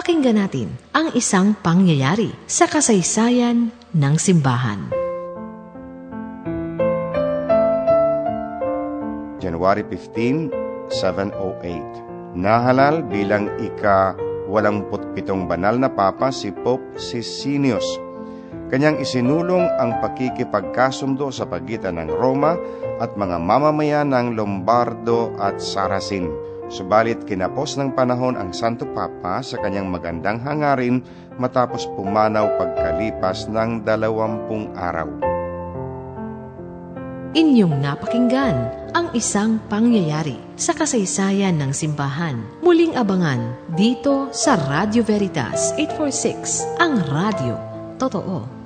Pakinggan natin ang isang pangyayari sa kasaysayan ng simbahan. January 15, 708. Nahalal bilang ika walamput pitong banal na papa si Pope Sisinius. Kanyang isinulong ang pakikipagkasundo sa pagitan ng Roma at mga mamamayan ng Lombardo at Saracen. Subalit kinapos ng panahon ang Santo Papa sa kanyang magandang hangarin matapos pumanaw pagkalipas ng dalawampung araw. Inyong napakinggan ang isang pangyayari sa kasaysayan ng simbahan. Muling abangan dito sa Radio Veritas 846, ang radio. Totoo.